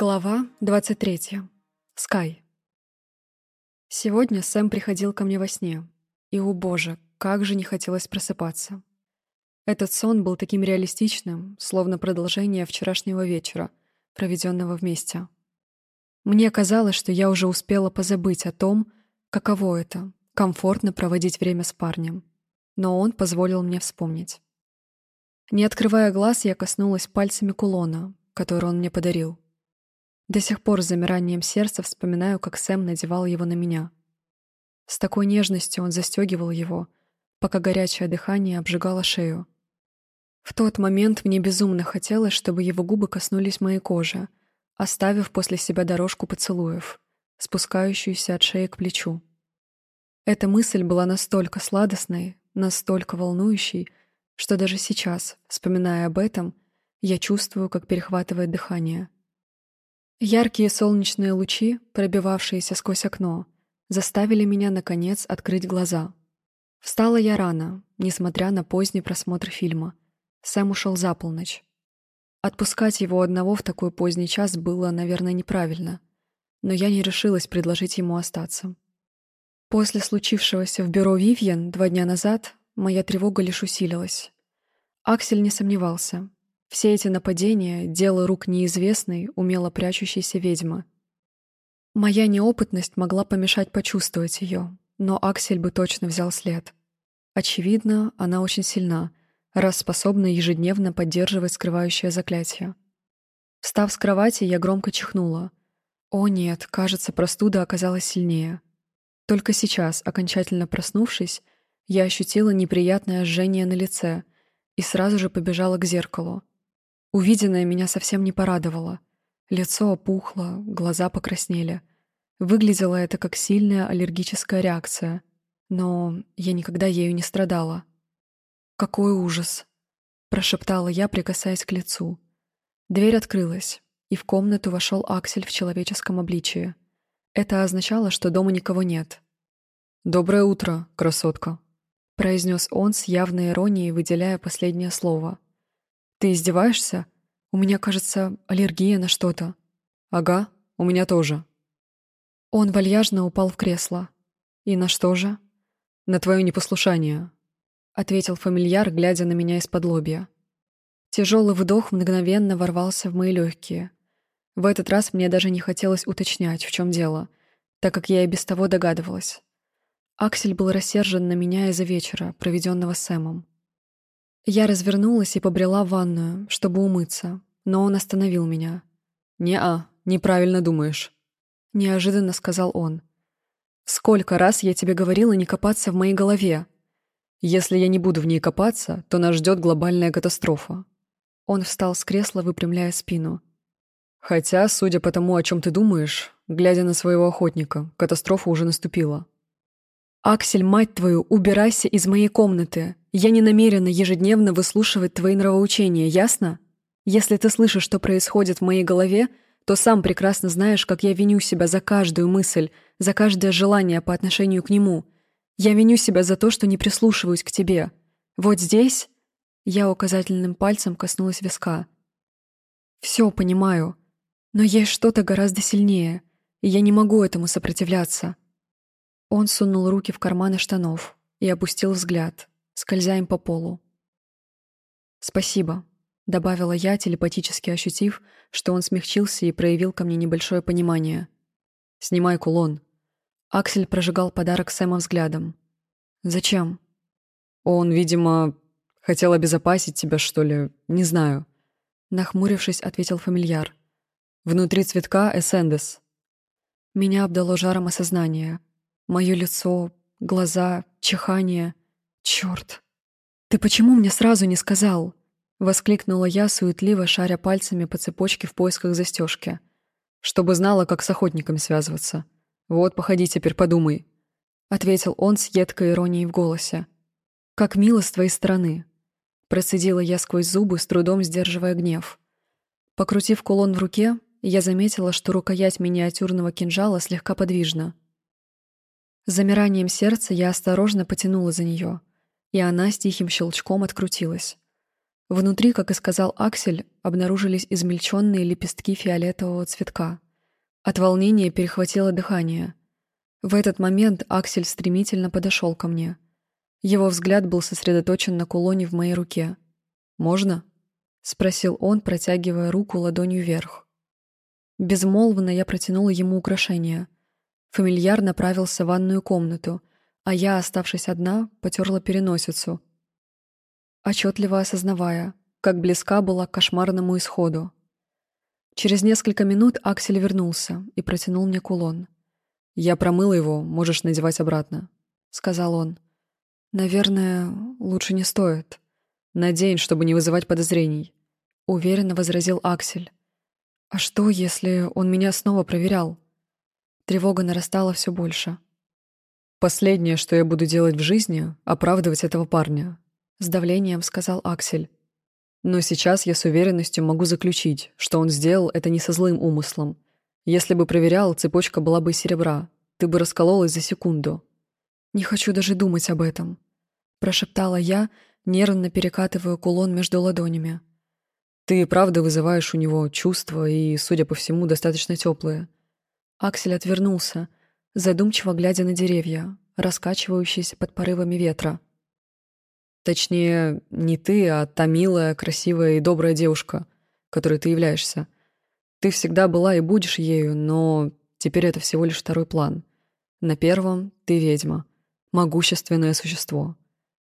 Глава 23. Скай. Сегодня Сэм приходил ко мне во сне. И, о боже, как же не хотелось просыпаться. Этот сон был таким реалистичным, словно продолжение вчерашнего вечера, проведенного вместе. Мне казалось, что я уже успела позабыть о том, каково это — комфортно проводить время с парнем. Но он позволил мне вспомнить. Не открывая глаз, я коснулась пальцами кулона, который он мне подарил. До сих пор с замиранием сердца вспоминаю, как Сэм надевал его на меня. С такой нежностью он застегивал его, пока горячее дыхание обжигало шею. В тот момент мне безумно хотелось, чтобы его губы коснулись моей кожи, оставив после себя дорожку поцелуев, спускающуюся от шеи к плечу. Эта мысль была настолько сладостной, настолько волнующей, что даже сейчас, вспоминая об этом, я чувствую, как перехватывает дыхание — Яркие солнечные лучи, пробивавшиеся сквозь окно, заставили меня, наконец, открыть глаза. Встала я рано, несмотря на поздний просмотр фильма. Сэм ушел за полночь. Отпускать его одного в такой поздний час было, наверное, неправильно, но я не решилась предложить ему остаться. После случившегося в бюро Вивьен два дня назад моя тревога лишь усилилась. Аксель не сомневался. Все эти нападения — дело рук неизвестной, умело прячущейся ведьмы. Моя неопытность могла помешать почувствовать ее, но Аксель бы точно взял след. Очевидно, она очень сильна, раз способна ежедневно поддерживать скрывающее заклятие. Встав с кровати, я громко чихнула. О нет, кажется, простуда оказалась сильнее. Только сейчас, окончательно проснувшись, я ощутила неприятное жжение на лице и сразу же побежала к зеркалу. Увиденное меня совсем не порадовало. Лицо опухло, глаза покраснели. Выглядело это как сильная аллергическая реакция, но я никогда ею не страдала. «Какой ужас!» — прошептала я, прикасаясь к лицу. Дверь открылась, и в комнату вошел Аксель в человеческом обличии. Это означало, что дома никого нет. «Доброе утро, красотка», — произнес он с явной иронией, выделяя последнее слово — «Ты издеваешься? У меня, кажется, аллергия на что-то». «Ага, у меня тоже». Он вальяжно упал в кресло. «И на что же?» «На твое непослушание», — ответил фамильяр, глядя на меня из-под лобья. Тяжелый вдох мгновенно ворвался в мои легкие. В этот раз мне даже не хотелось уточнять, в чем дело, так как я и без того догадывалась. Аксель был рассержен на меня из-за вечера, проведенного Сэмом. Я развернулась и побрела в ванную, чтобы умыться, но он остановил меня. «Не-а, неправильно думаешь», — неожиданно сказал он. «Сколько раз я тебе говорила не копаться в моей голове? Если я не буду в ней копаться, то нас ждет глобальная катастрофа». Он встал с кресла, выпрямляя спину. «Хотя, судя по тому, о чем ты думаешь, глядя на своего охотника, катастрофа уже наступила». «Аксель, мать твою, убирайся из моей комнаты!» Я не намерена ежедневно выслушивать твои нравоучения, ясно? Если ты слышишь, что происходит в моей голове, то сам прекрасно знаешь, как я виню себя за каждую мысль, за каждое желание по отношению к нему. Я виню себя за то, что не прислушиваюсь к тебе. Вот здесь...» Я указательным пальцем коснулась виска. «Все понимаю, но есть что-то гораздо сильнее, и я не могу этому сопротивляться». Он сунул руки в карманы штанов и опустил взгляд, скользя им по полу. «Спасибо», — добавила я, телепатически ощутив, что он смягчился и проявил ко мне небольшое понимание. «Снимай кулон». Аксель прожигал подарок Сэма взглядом. «Зачем?» «Он, видимо, хотел обезопасить тебя, что ли, не знаю». Нахмурившись, ответил фамильяр. «Внутри цветка эссендес». Меня обдало жаром осознания. Мое лицо, глаза, чихание. «Черт! Ты почему мне сразу не сказал?» — воскликнула я, суетливо шаря пальцами по цепочке в поисках застежки. «Чтобы знала, как с охотниками связываться. Вот, походи, теперь подумай», — ответил он с едкой иронией в голосе. «Как мило с твоей стороны», — процедила я сквозь зубы, с трудом сдерживая гнев. Покрутив кулон в руке, я заметила, что рукоять миниатюрного кинжала слегка подвижна. С замиранием сердца я осторожно потянула за нее — и она с тихим щелчком открутилась. Внутри, как и сказал Аксель, обнаружились измельченные лепестки фиолетового цветка. От волнения перехватило дыхание. В этот момент Аксель стремительно подошел ко мне. Его взгляд был сосредоточен на кулоне в моей руке. «Можно?» — спросил он, протягивая руку ладонью вверх. Безмолвно я протянула ему украшение. Фамильяр направился в ванную комнату, а я, оставшись одна, потерла переносицу, отчетливо осознавая, как близка была к кошмарному исходу. Через несколько минут Аксель вернулся и протянул мне кулон. «Я промыла его, можешь надевать обратно», — сказал он. «Наверное, лучше не стоит. Надень, чтобы не вызывать подозрений», — уверенно возразил Аксель. «А что, если он меня снова проверял?» Тревога нарастала все больше. «Последнее, что я буду делать в жизни — оправдывать этого парня», — с давлением сказал Аксель. «Но сейчас я с уверенностью могу заключить, что он сделал это не со злым умыслом. Если бы проверял, цепочка была бы серебра. Ты бы раскололась за секунду». «Не хочу даже думать об этом», — прошептала я, нервно перекатывая кулон между ладонями. Ты правда вызываешь у него чувства и, судя по всему, достаточно теплые. Аксель отвернулся, задумчиво глядя на деревья, раскачивающиеся под порывами ветра. Точнее, не ты, а та милая, красивая и добрая девушка, которой ты являешься. Ты всегда была и будешь ею, но теперь это всего лишь второй план. На первом ты ведьма, могущественное существо.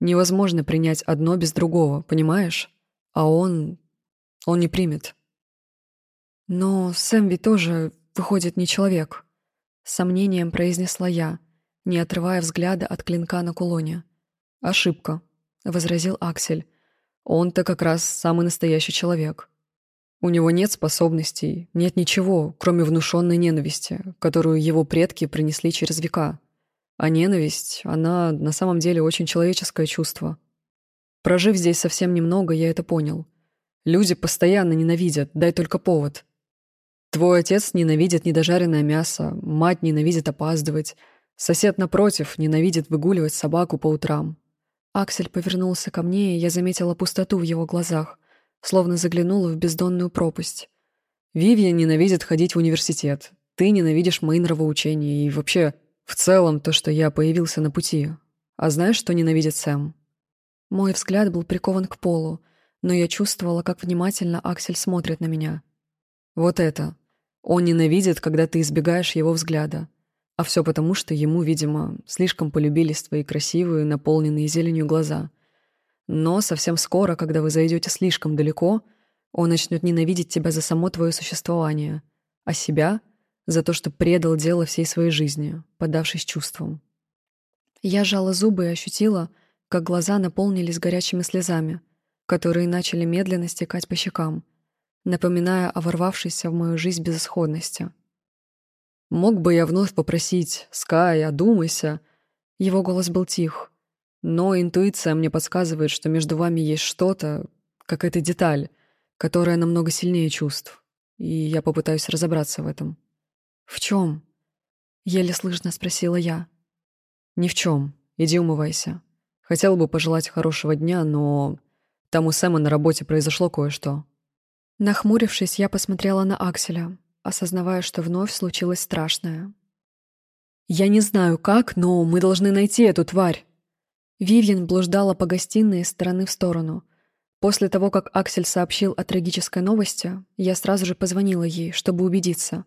Невозможно принять одно без другого, понимаешь? А он он не примет. Но Сэм ведь тоже, выходит, не человек. Сомнением произнесла я, не отрывая взгляда от клинка на кулоне. «Ошибка», — возразил Аксель. «Он-то как раз самый настоящий человек. У него нет способностей, нет ничего, кроме внушенной ненависти, которую его предки принесли через века. А ненависть, она на самом деле очень человеческое чувство. Прожив здесь совсем немного, я это понял. Люди постоянно ненавидят, дай только повод. Твой отец ненавидит недожаренное мясо, мать ненавидит опаздывать, сосед напротив ненавидит выгуливать собаку по утрам. Аксель повернулся ко мне, и я заметила пустоту в его глазах, словно заглянула в бездонную пропасть. Вивьен ненавидит ходить в университет. Ты ненавидишь мои нравоучения и вообще, в целом, то, что я появился на пути. А знаешь, что ненавидит Сэм? Мой взгляд был прикован к полу, но я чувствовала, как внимательно Аксель смотрит на меня. Вот это. Он ненавидит, когда ты избегаешь его взгляда. А все потому, что ему, видимо, слишком полюбились твои красивые, наполненные зеленью глаза. Но совсем скоро, когда вы зайдете слишком далеко, он начнет ненавидеть тебя за само твое существование, а себя — за то, что предал дело всей своей жизни, подавшись чувствам. Я сжала зубы и ощутила, как глаза наполнились горячими слезами — которые начали медленно стекать по щекам, напоминая о ворвавшейся в мою жизнь безысходности. «Мог бы я вновь попросить, Скай, одумайся?» Его голос был тих, но интуиция мне подсказывает, что между вами есть что-то, какая-то деталь, которая намного сильнее чувств, и я попытаюсь разобраться в этом. «В чем?» — еле слышно спросила я. «Ни в чем. Иди умывайся. Хотел бы пожелать хорошего дня, но там у Сэма на работе произошло кое-что». Нахмурившись, я посмотрела на Акселя, осознавая, что вновь случилось страшное. «Я не знаю как, но мы должны найти эту тварь!» Вивьен блуждала по гостиной из стороны в сторону. После того, как Аксель сообщил о трагической новости, я сразу же позвонила ей, чтобы убедиться.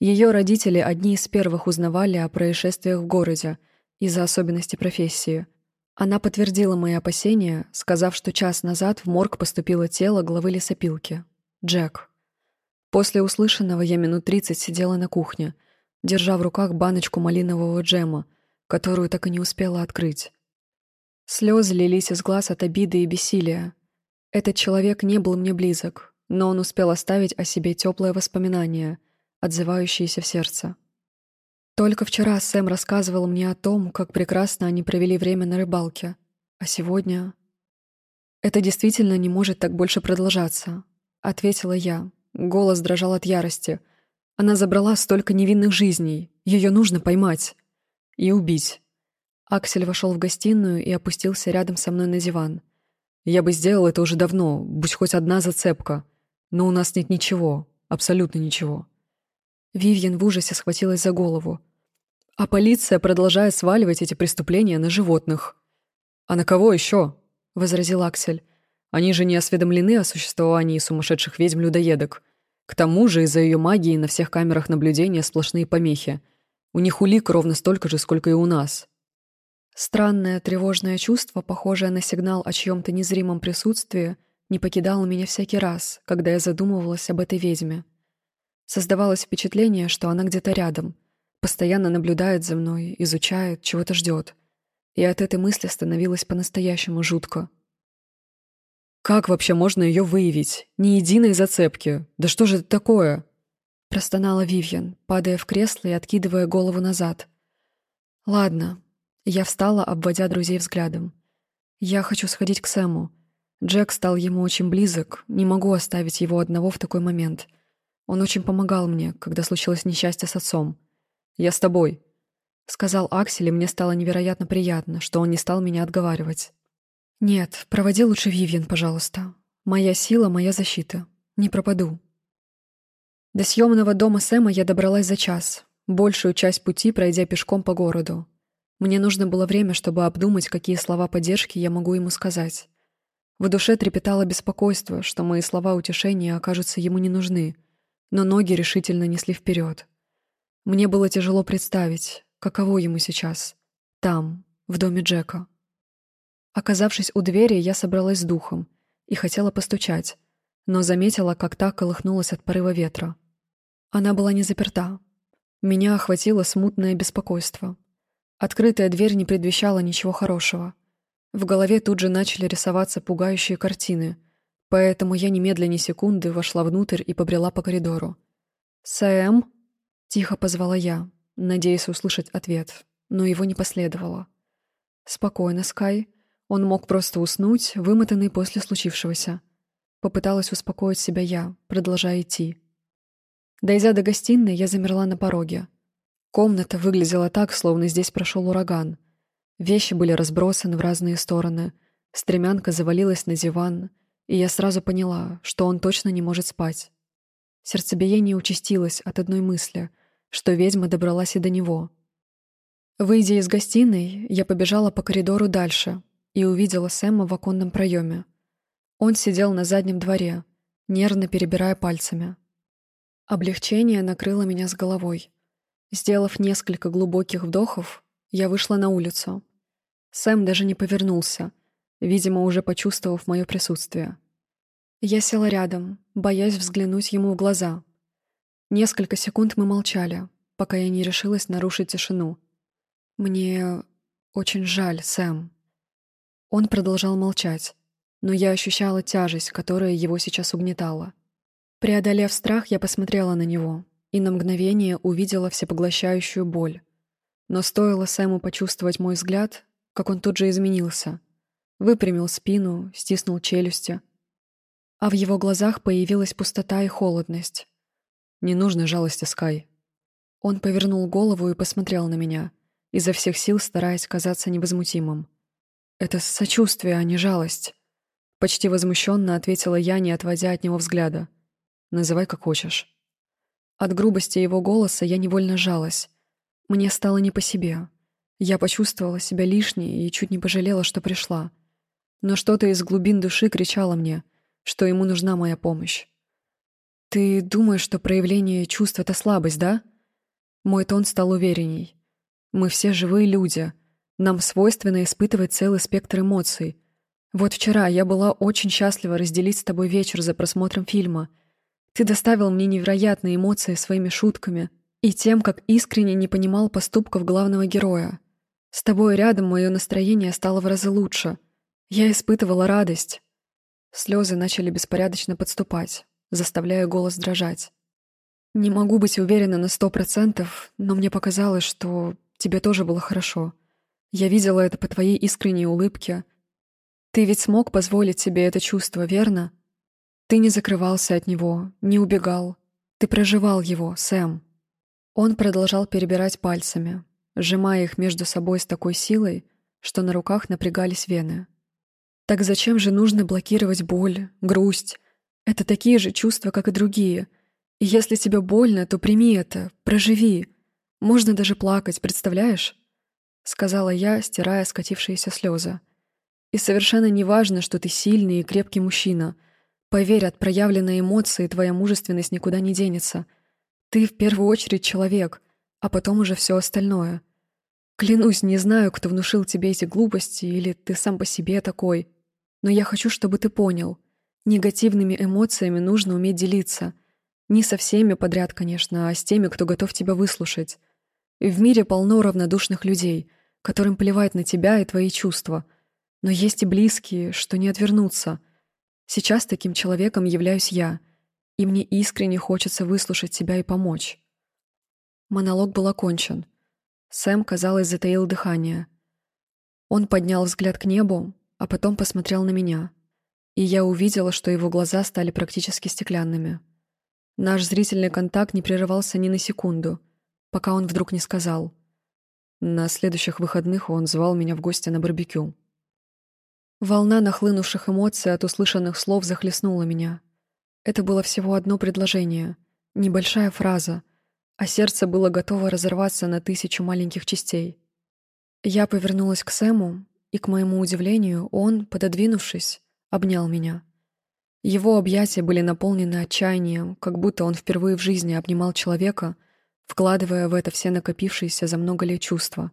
Ее родители одни из первых узнавали о происшествиях в городе из-за особенностей профессии — она подтвердила мои опасения, сказав, что час назад в морг поступило тело главы лесопилки. Джек. После услышанного я минут тридцать сидела на кухне, держа в руках баночку малинового джема, которую так и не успела открыть. Слезы лились из глаз от обиды и бессилия. Этот человек не был мне близок, но он успел оставить о себе теплое воспоминание, отзывающееся в сердце. Только вчера Сэм рассказывал мне о том, как прекрасно они провели время на рыбалке. А сегодня... «Это действительно не может так больше продолжаться», — ответила я. Голос дрожал от ярости. Она забрала столько невинных жизней. Ее нужно поймать. И убить. Аксель вошел в гостиную и опустился рядом со мной на диван. Я бы сделал это уже давно, будь хоть одна зацепка. Но у нас нет ничего, абсолютно ничего». Вивьен в ужасе схватилась за голову. «А полиция продолжает сваливать эти преступления на животных». «А на кого еще?» — возразил Аксель. «Они же не осведомлены о существовании сумасшедших ведьм-людоедок. К тому же из-за ее магии на всех камерах наблюдения сплошные помехи. У них улик ровно столько же, сколько и у нас. Странное тревожное чувство, похожее на сигнал о чьем-то незримом присутствии, не покидало меня всякий раз, когда я задумывалась об этой ведьме. Создавалось впечатление, что она где-то рядом, постоянно наблюдает за мной, изучает, чего-то ждет. И от этой мысли становилось по-настоящему жутко. «Как вообще можно ее выявить? Ни единой зацепки. Да что же это такое?» Простонала Вивьен, падая в кресло и откидывая голову назад. «Ладно». Я встала, обводя друзей взглядом. «Я хочу сходить к Сэму. Джек стал ему очень близок, не могу оставить его одного в такой момент. Он очень помогал мне, когда случилось несчастье с отцом. Я с тобой», — сказал Аксель, и мне стало невероятно приятно, что он не стал меня отговаривать. «Нет, проводи лучше Вивьен, пожалуйста. Моя сила — моя защита. Не пропаду». До съемного дома Сэма я добралась за час, большую часть пути пройдя пешком по городу. Мне нужно было время, чтобы обдумать, какие слова поддержки я могу ему сказать. В душе трепетало беспокойство, что мои слова утешения окажутся ему не нужны, но ноги решительно несли вперед. Мне было тяжело представить, каково ему сейчас, там, в доме Джека. Оказавшись у двери, я собралась с духом и хотела постучать, но заметила, как та колыхнулась от порыва ветра. Она была не заперта. Меня охватило смутное беспокойство. Открытая дверь не предвещала ничего хорошего. В голове тут же начали рисоваться пугающие картины, поэтому я немедленно секунды вошла внутрь и побрела по коридору. «Сэм?» — тихо позвала я, надеясь услышать ответ, но его не последовало. «Спокойно, Скай. Он мог просто уснуть, вымотанный после случившегося. Попыталась успокоить себя я, продолжая идти. Дойдя до гостиной, я замерла на пороге. Комната выглядела так, словно здесь прошел ураган. Вещи были разбросаны в разные стороны, стремянка завалилась на диван, и я сразу поняла, что он точно не может спать. Сердцебиение участилось от одной мысли, что ведьма добралась и до него. Выйдя из гостиной, я побежала по коридору дальше, и увидела Сэма в оконном проеме. Он сидел на заднем дворе, нервно перебирая пальцами. Облегчение накрыло меня с головой. Сделав несколько глубоких вдохов, я вышла на улицу. Сэм даже не повернулся, видимо, уже почувствовав мое присутствие. Я села рядом, боясь взглянуть ему в глаза. Несколько секунд мы молчали, пока я не решилась нарушить тишину. «Мне очень жаль, Сэм», он продолжал молчать, но я ощущала тяжесть, которая его сейчас угнетала. Преодолев страх, я посмотрела на него и на мгновение увидела всепоглощающую боль. Но стоило Сэму почувствовать мой взгляд, как он тут же изменился. Выпрямил спину, стиснул челюсти. А в его глазах появилась пустота и холодность. «Не нужно жалости, Скай». Он повернул голову и посмотрел на меня, изо всех сил стараясь казаться невозмутимым. «Это сочувствие, а не жалость», — почти возмущенно ответила я, не отводя от него взгляда. «Называй как хочешь». От грубости его голоса я невольно жалась. Мне стало не по себе. Я почувствовала себя лишней и чуть не пожалела, что пришла. Но что-то из глубин души кричало мне, что ему нужна моя помощь. «Ты думаешь, что проявление чувств — это слабость, да?» Мой тон стал уверенней. «Мы все живые люди», — нам свойственно испытывать целый спектр эмоций. Вот вчера я была очень счастлива разделить с тобой вечер за просмотром фильма. Ты доставил мне невероятные эмоции своими шутками и тем, как искренне не понимал поступков главного героя. С тобой рядом мое настроение стало в разы лучше. Я испытывала радость. Слезы начали беспорядочно подступать, заставляя голос дрожать. Не могу быть уверена на сто процентов, но мне показалось, что тебе тоже было хорошо. Я видела это по твоей искренней улыбке. Ты ведь смог позволить себе это чувство, верно? Ты не закрывался от него, не убегал. Ты проживал его, Сэм. Он продолжал перебирать пальцами, сжимая их между собой с такой силой, что на руках напрягались вены. Так зачем же нужно блокировать боль, грусть? Это такие же чувства, как и другие. И если тебе больно, то прими это, проживи. Можно даже плакать, представляешь? Сказала я, стирая скатившиеся слезы. И совершенно не важно, что ты сильный и крепкий мужчина. Поверь, от проявленной эмоции твоя мужественность никуда не денется. Ты в первую очередь человек, а потом уже все остальное. Клянусь, не знаю, кто внушил тебе эти глупости, или ты сам по себе такой. Но я хочу, чтобы ты понял. Негативными эмоциями нужно уметь делиться. Не со всеми подряд, конечно, а с теми, кто готов тебя выслушать. В мире полно равнодушных людей, которым плевать на тебя и твои чувства — но есть и близкие, что не отвернутся. Сейчас таким человеком являюсь я, и мне искренне хочется выслушать тебя и помочь. Монолог был окончен. Сэм, казалось, затаил дыхание. Он поднял взгляд к небу, а потом посмотрел на меня. И я увидела, что его глаза стали практически стеклянными. Наш зрительный контакт не прерывался ни на секунду, пока он вдруг не сказал. На следующих выходных он звал меня в гости на барбекю. Волна нахлынувших эмоций от услышанных слов захлестнула меня. Это было всего одно предложение, небольшая фраза, а сердце было готово разорваться на тысячу маленьких частей. Я повернулась к Сэму, и, к моему удивлению, он, пододвинувшись, обнял меня. Его объятия были наполнены отчаянием, как будто он впервые в жизни обнимал человека, вкладывая в это все накопившиеся за много лет чувства.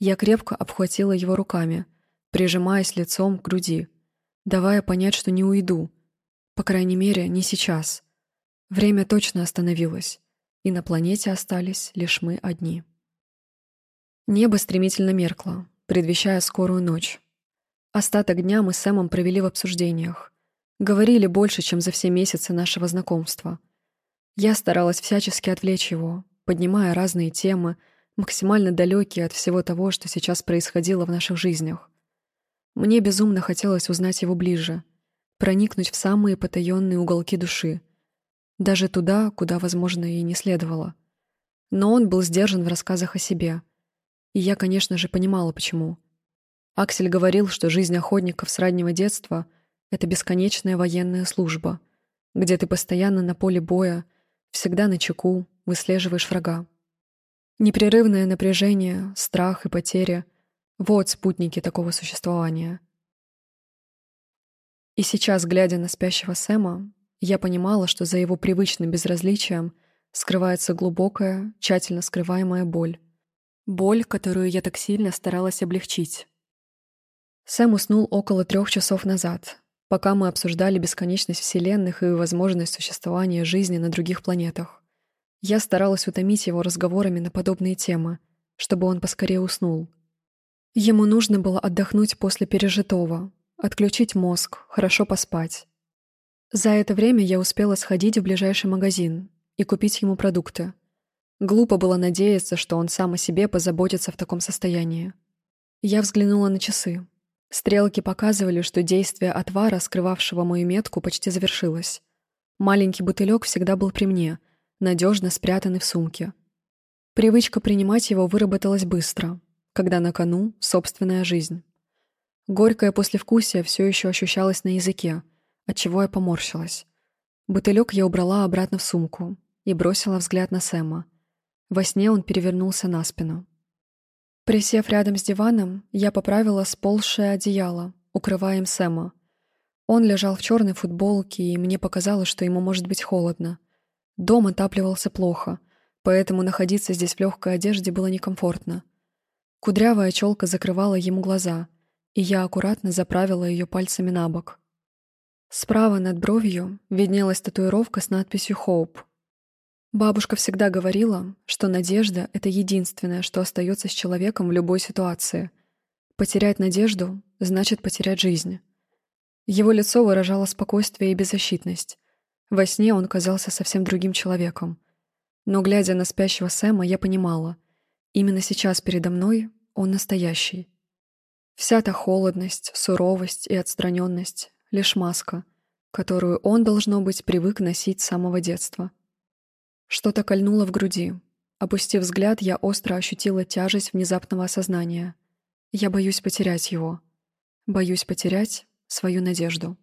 Я крепко обхватила его руками — прижимаясь лицом к груди, давая понять, что не уйду. По крайней мере, не сейчас. Время точно остановилось, и на планете остались лишь мы одни. Небо стремительно меркло, предвещая скорую ночь. Остаток дня мы с Сэмом провели в обсуждениях. Говорили больше, чем за все месяцы нашего знакомства. Я старалась всячески отвлечь его, поднимая разные темы, максимально далекие от всего того, что сейчас происходило в наших жизнях. Мне безумно хотелось узнать его ближе, проникнуть в самые потаенные уголки души, даже туда, куда, возможно, и не следовало. Но он был сдержан в рассказах о себе. И я, конечно же, понимала, почему. Аксель говорил, что жизнь охотников с раннего детства — это бесконечная военная служба, где ты постоянно на поле боя, всегда на чеку, выслеживаешь врага. Непрерывное напряжение, страх и потеря — вот спутники такого существования. И сейчас, глядя на спящего Сэма, я понимала, что за его привычным безразличием скрывается глубокая, тщательно скрываемая боль. Боль, которую я так сильно старалась облегчить. Сэм уснул около трех часов назад, пока мы обсуждали бесконечность вселенных и возможность существования жизни на других планетах. Я старалась утомить его разговорами на подобные темы, чтобы он поскорее уснул — Ему нужно было отдохнуть после пережитого, отключить мозг, хорошо поспать. За это время я успела сходить в ближайший магазин и купить ему продукты. Глупо было надеяться, что он сам о себе позаботится в таком состоянии. Я взглянула на часы. Стрелки показывали, что действие отвара, скрывавшего мою метку, почти завершилось. Маленький бутылек всегда был при мне, надежно спрятанный в сумке. Привычка принимать его выработалась быстро, когда на кону собственная жизнь. Горькое послевкусие все еще ощущалось на языке, отчего я поморщилась. Бутылек я убрала обратно в сумку и бросила взгляд на Сэма. Во сне он перевернулся на спину. Присев рядом с диваном, я поправила сползшее одеяло, укрывая им Сэма. Он лежал в черной футболке, и мне показалось, что ему может быть холодно. Дом отапливался плохо, поэтому находиться здесь в легкой одежде было некомфортно. Кудрявая челка закрывала ему глаза, и я аккуратно заправила ее пальцами на бок. Справа над бровью виднелась татуировка с надписью «Хоуп». Бабушка всегда говорила, что надежда — это единственное, что остается с человеком в любой ситуации. Потерять надежду — значит потерять жизнь. Его лицо выражало спокойствие и беззащитность. Во сне он казался совсем другим человеком. Но, глядя на спящего Сэма, я понимала, именно сейчас передо мной он настоящий. Вся та холодность, суровость и отстраненность — лишь маска, которую он, должно быть, привык носить с самого детства. Что-то кольнуло в груди. Опустив взгляд, я остро ощутила тяжесть внезапного осознания. Я боюсь потерять его. Боюсь потерять свою надежду.